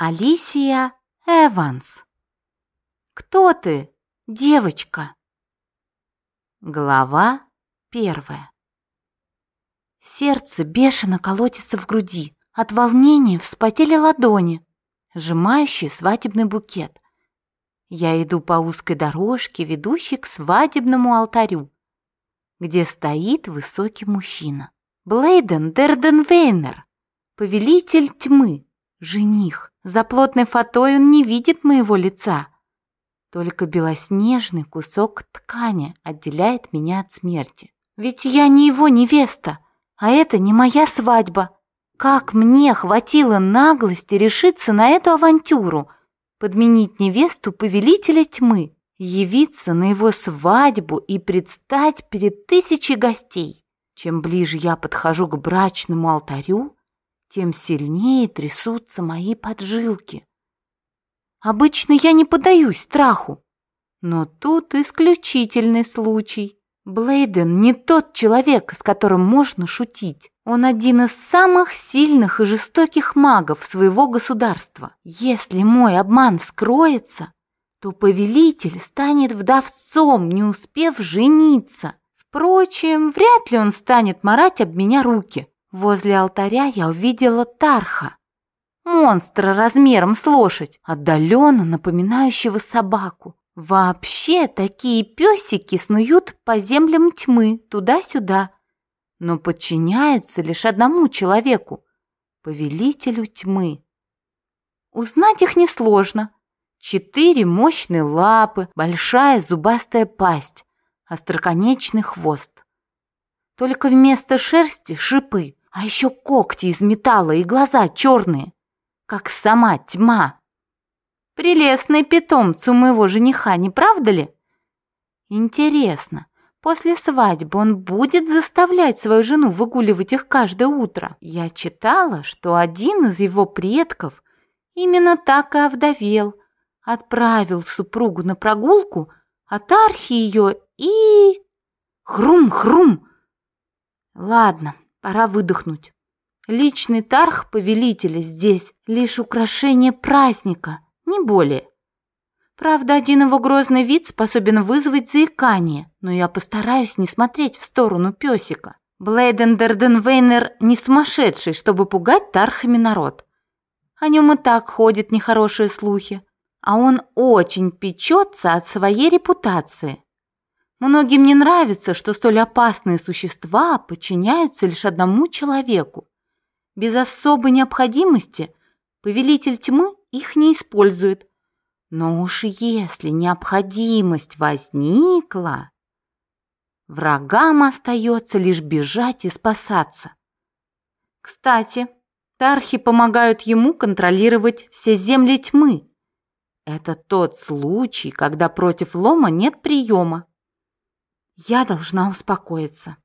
Алисия Эванс. Кто ты, девочка? Глава первая. Сердце бешено колотится в груди. От волнения вспотели ладони, сжимающие свадебный букет. Я иду по узкой дорожке, ведущей к свадебному алтарю, где стоит высокий мужчина. Блейден Дерденвейнер, повелитель тьмы, жених. За плотной фатой он не видит моего лица. Только белоснежный кусок ткани отделяет меня от смерти. Ведь я не его невеста, а это не моя свадьба. Как мне хватило наглости решиться на эту авантюру, подменить невесту повелителя тьмы, явиться на его свадьбу и предстать перед тысячей гостей. Чем ближе я подхожу к брачному алтарю, тем сильнее трясутся мои поджилки. Обычно я не поддаюсь страху, но тут исключительный случай. Блейден не тот человек, с которым можно шутить. Он один из самых сильных и жестоких магов своего государства. Если мой обман вскроется, то повелитель станет вдовцом, не успев жениться. Впрочем, вряд ли он станет марать об меня руки. Возле алтаря я увидела Тарха, монстра размером с лошадь, отдаленно напоминающего собаку. Вообще такие песики снуют по землям тьмы туда-сюда, но подчиняются лишь одному человеку — повелителю тьмы. Узнать их несложно. Четыре мощные лапы, большая зубастая пасть, остроконечный хвост. Только вместо шерсти шипы, а еще когти из металла и глаза черные, как сама тьма. Прелестный питомец у моего жениха, не правда ли? Интересно, после свадьбы он будет заставлять свою жену выгуливать их каждое утро? Я читала, что один из его предков именно так и овдовел, отправил супругу на прогулку, а Тархи ее и... Хрум-хрум! Ладно, пора выдохнуть. Личный тарх повелителя здесь лишь украшение праздника — не более. Правда, один его грозный вид способен вызвать заикание, но я постараюсь не смотреть в сторону песика. Блейден Дерденвейнер не сумасшедший, чтобы пугать тархами народ. О нем и так ходят нехорошие слухи, а он очень печется от своей репутации. Многим не нравится, что столь опасные существа подчиняются лишь одному человеку. Без особой необходимости повелитель тьмы их не используют. Но уж если необходимость возникла, врагам остается лишь бежать и спасаться. Кстати, тархи помогают ему контролировать все земли тьмы. Это тот случай, когда против лома нет приема. Я должна успокоиться.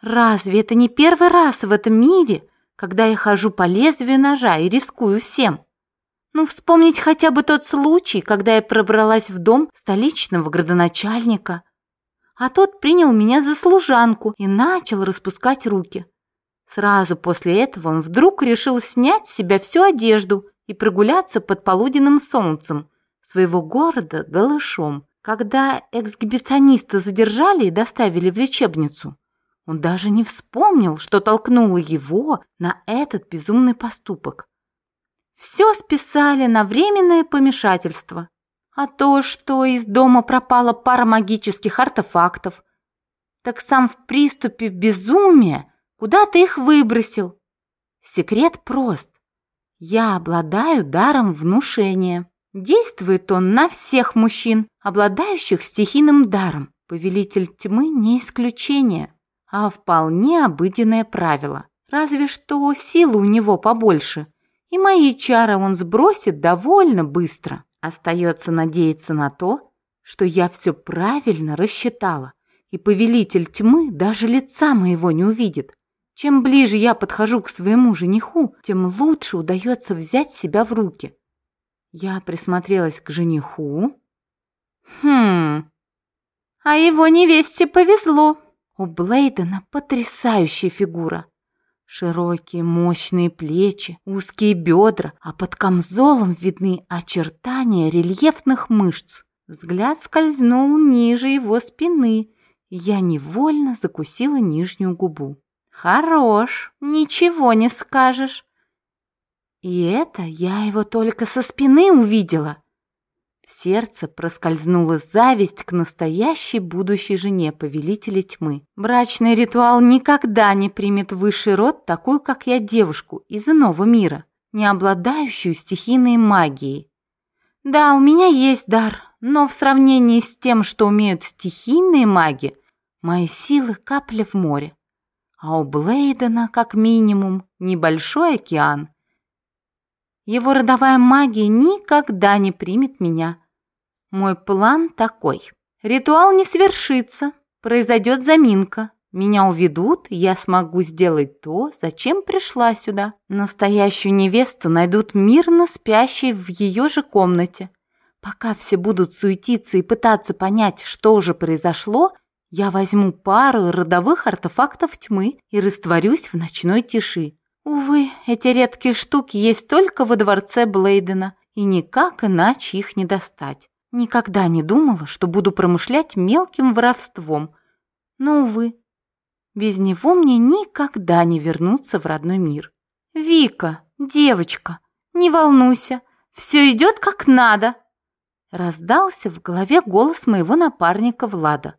Разве это не первый раз в этом мире, когда я хожу по лезвию ножа и рискую всем? Ну, вспомнить хотя бы тот случай, когда я пробралась в дом столичного градоначальника, а тот принял меня за служанку и начал распускать руки. Сразу после этого он вдруг решил снять с себя всю одежду и прогуляться под полуденным солнцем своего города голышом. Когда эксгибициониста задержали и доставили в лечебницу, он даже не вспомнил, что толкнуло его на этот безумный поступок. Все списали на временное помешательство. А то, что из дома пропала пара магических артефактов, так сам в приступе безумия куда-то их выбросил. Секрет прост. Я обладаю даром внушения. Действует он на всех мужчин, обладающих стихийным даром. Повелитель тьмы не исключение, а вполне обыденное правило. Разве что силы у него побольше, и мои чары он сбросит довольно быстро. Остается надеяться на то, что я все правильно рассчитала, и повелитель тьмы даже лица моего не увидит. Чем ближе я подхожу к своему жениху, тем лучше удается взять себя в руки. Я присмотрелась к жениху. Хм, а его невесте повезло. У Блейдена потрясающая фигура. Широкие, мощные плечи, узкие бедра, а под камзолом видны очертания рельефных мышц. Взгляд скользнул ниже его спины, я невольно закусила нижнюю губу. «Хорош, ничего не скажешь». И это я его только со спины увидела. В сердце проскользнула зависть к настоящей будущей жене повелителя тьмы. Брачный ритуал никогда не примет высший род такую, как я, девушку из иного мира, не обладающую стихийной магией. Да, у меня есть дар, но в сравнении с тем, что умеют стихийные маги, мои силы капля в море. А у Блейдена, как минимум, небольшой океан, его родовая магия никогда не примет меня. Мой план такой. Ритуал не свершится, произойдет заминка. Меня уведут, я смогу сделать то, зачем пришла сюда. Настоящую невесту найдут мирно спящей в ее же комнате. Пока все будут суетиться и пытаться понять, что же произошло, я возьму пару родовых артефактов тьмы и растворюсь в ночной тиши. Увы, эти редкие штуки есть только во дворце Блейдена, и никак иначе их не достать. Никогда не думала, что буду промышлять мелким воровством. Но, увы, без него мне никогда не вернуться в родной мир. «Вика, девочка, не волнуйся, все идет как надо!» Раздался в голове голос моего напарника Влада.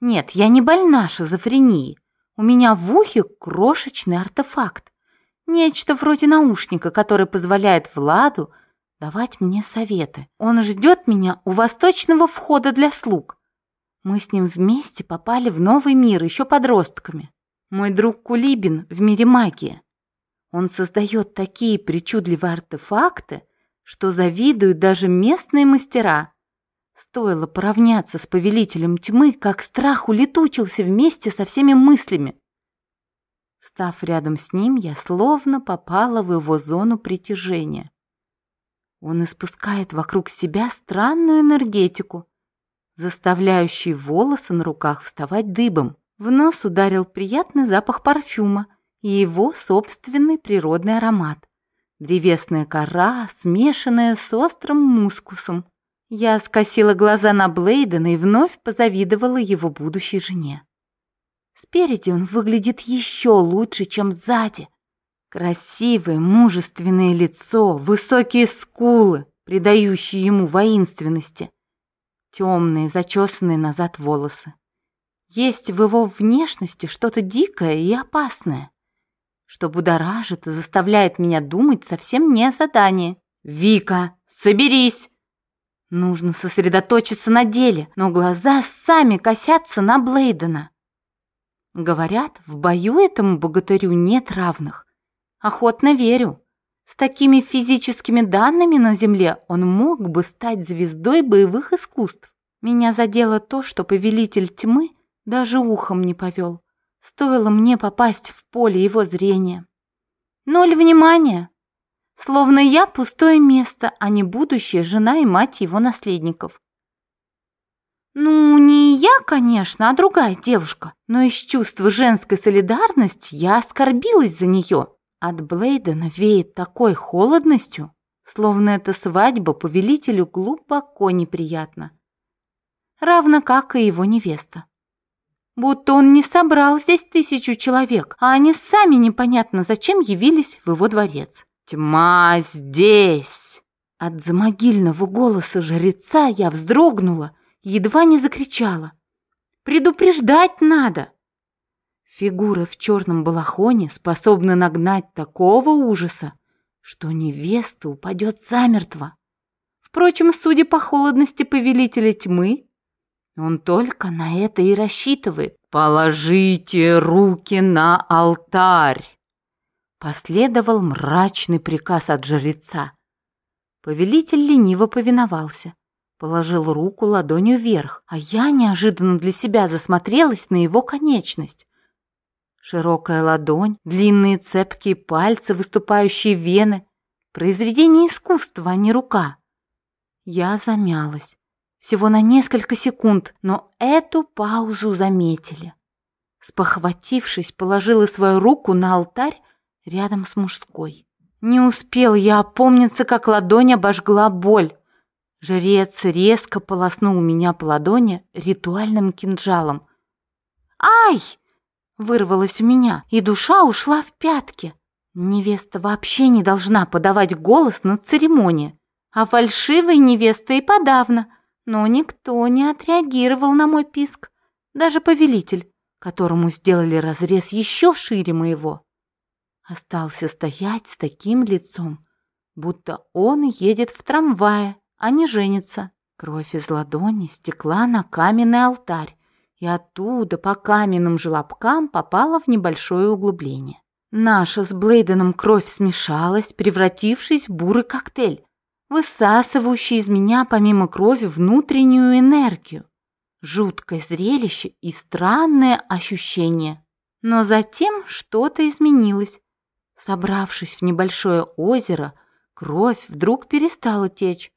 «Нет, я не больна шизофренией. У меня в ухе крошечный артефакт. Нечто вроде наушника, который позволяет Владу давать мне советы. Он ждет меня у восточного входа для слуг. Мы с ним вместе попали в новый мир еще подростками. Мой друг Кулибин в мире магии. Он создает такие причудливые артефакты, что завидуют даже местные мастера. Стоило поравняться с повелителем тьмы, как страх улетучился вместе со всеми мыслями. Став рядом с ним, я словно попала в его зону притяжения. Он испускает вокруг себя странную энергетику, заставляющую волосы на руках вставать дыбом. В нос ударил приятный запах парфюма и его собственный природный аромат. Древесная кора, смешанная с острым мускусом. Я скосила глаза на Блейдена и вновь позавидовала его будущей жене. Спереди он выглядит еще лучше, чем сзади. Красивое, мужественное лицо, высокие скулы, придающие ему воинственности. Темные, зачесанные назад волосы. Есть в его внешности что-то дикое и опасное, что будоражит и заставляет меня думать совсем не о задании. «Вика, соберись!» Нужно сосредоточиться на деле, но глаза сами косятся на Блейдена. Говорят, в бою этому богатырю нет равных. Охотно верю. С такими физическими данными на земле он мог бы стать звездой боевых искусств. Меня задело то, что повелитель тьмы даже ухом не повел. Стоило мне попасть в поле его зрения. Ноль внимания. Словно я пустое место, а не будущая жена и мать его наследников. Ну, не я, конечно, а другая девушка. Но из чувства женской солидарности я оскорбилась за нее. От Блейдена веет такой холодностью, словно эта свадьба повелителю глубоко неприятна. Равно как и его невеста. Будто он не собрал здесь тысячу человек, а они сами непонятно зачем явились в его дворец. «Тьма здесь!» От замогильного голоса жреца я вздрогнула едва не закричала. «Предупреждать надо!» Фигура в черном балахоне способна нагнать такого ужаса, что невеста упадет замертво. Впрочем, судя по холодности повелителя тьмы, он только на это и рассчитывает. «Положите руки на алтарь!» Последовал мрачный приказ от жреца. Повелитель лениво повиновался. Положил руку ладонью вверх, а я неожиданно для себя засмотрелась на его конечность. Широкая ладонь, длинные цепкие пальцы, выступающие вены. Произведение искусства, а не рука. Я замялась. Всего на несколько секунд, но эту паузу заметили. спохватившись, положила свою руку на алтарь рядом с мужской. Не успел я опомниться, как ладонь обожгла боль. Жрец резко полоснул меня по ладони ритуальным кинжалом. «Ай!» — вырвалось у меня, и душа ушла в пятки. Невеста вообще не должна подавать голос на церемонии, а фальшивой невеста и подавно. Но никто не отреагировал на мой писк, даже повелитель, которому сделали разрез еще шире моего. Остался стоять с таким лицом, будто он едет в трамвае, а не женится. Кровь из ладони стекла на каменный алтарь, и оттуда по каменным желобкам попала в небольшое углубление. Наша с Блейденом кровь смешалась, превратившись в бурый коктейль, высасывающий из меня помимо крови внутреннюю энергию. Жуткое зрелище и странное ощущение. Но затем что-то изменилось. Собравшись в небольшое озеро, кровь вдруг перестала течь,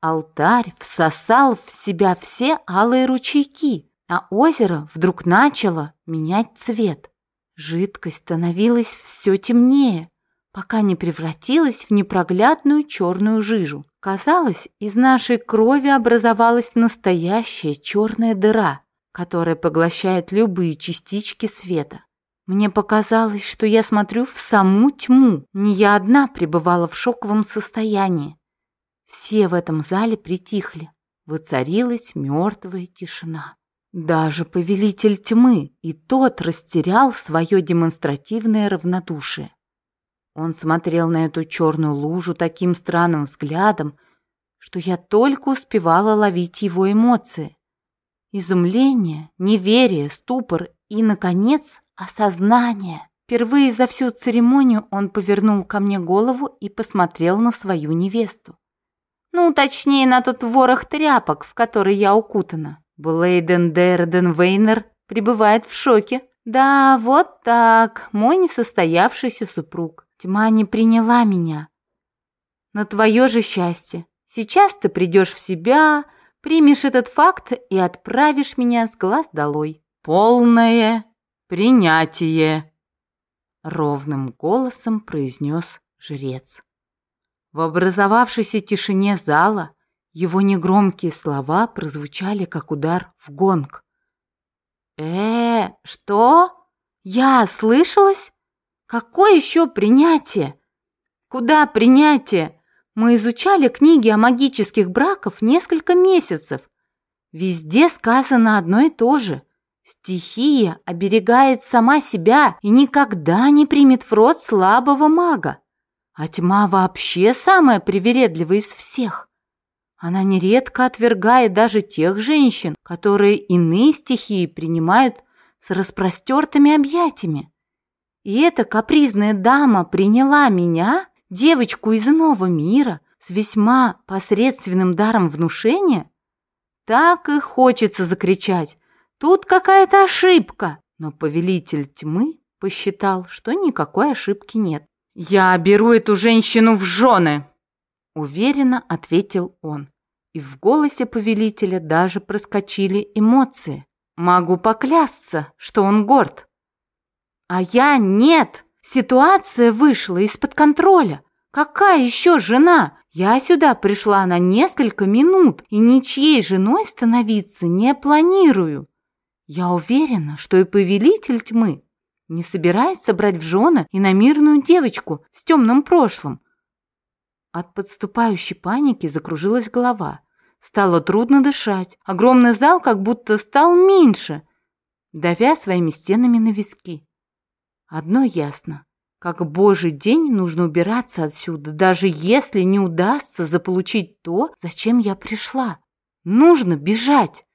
Алтарь всосал в себя все алые ручейки, а озеро вдруг начало менять цвет. Жидкость становилась все темнее, пока не превратилась в непроглядную черную жижу. Казалось, из нашей крови образовалась настоящая черная дыра, которая поглощает любые частички света. Мне показалось, что я смотрю в саму тьму. Не я одна пребывала в шоковом состоянии. Все в этом зале притихли. Воцарилась мертвая тишина. Даже повелитель тьмы и тот растерял свое демонстративное равнодушие. Он смотрел на эту черную лужу таким странным взглядом, что я только успевала ловить его эмоции. Изумление, неверие, ступор и, наконец, осознание. Впервые за всю церемонию он повернул ко мне голову и посмотрел на свою невесту. Ну, точнее, на тот ворох тряпок, в который я укутана. Блейден Дерден Вейнер пребывает в шоке. Да, вот так, мой несостоявшийся супруг. Тьма не приняла меня. На твое же счастье. Сейчас ты придешь в себя, примешь этот факт и отправишь меня с глаз долой. Полное принятие, ровным голосом произнес жрец. В образовавшейся тишине зала его негромкие слова прозвучали, как удар в гонг. «Э, что? Я слышалась? Какое еще принятие? Куда принятие? Мы изучали книги о магических браках несколько месяцев. Везде сказано одно и то же. Стихия оберегает сама себя и никогда не примет в рот слабого мага. А тьма вообще самая привередливая из всех. Она нередко отвергает даже тех женщин, которые иные стихии принимают с распростертыми объятиями. И эта капризная дама приняла меня, девочку из иного мира, с весьма посредственным даром внушения? Так и хочется закричать. Тут какая-то ошибка. Но повелитель тьмы посчитал, что никакой ошибки нет. «Я беру эту женщину в жены!» Уверенно ответил он. И в голосе повелителя даже проскочили эмоции. Могу поклясться, что он горд. А я нет! Ситуация вышла из-под контроля. Какая еще жена? Я сюда пришла на несколько минут и ничьей женой становиться не планирую. Я уверена, что и повелитель тьмы не собирается брать в жены иномирную девочку с темным прошлым. От подступающей паники закружилась голова. Стало трудно дышать. Огромный зал как будто стал меньше, давя своими стенами на виски. Одно ясно. Как божий день нужно убираться отсюда, даже если не удастся заполучить то, зачем я пришла. Нужно бежать.